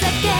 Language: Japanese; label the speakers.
Speaker 1: 情け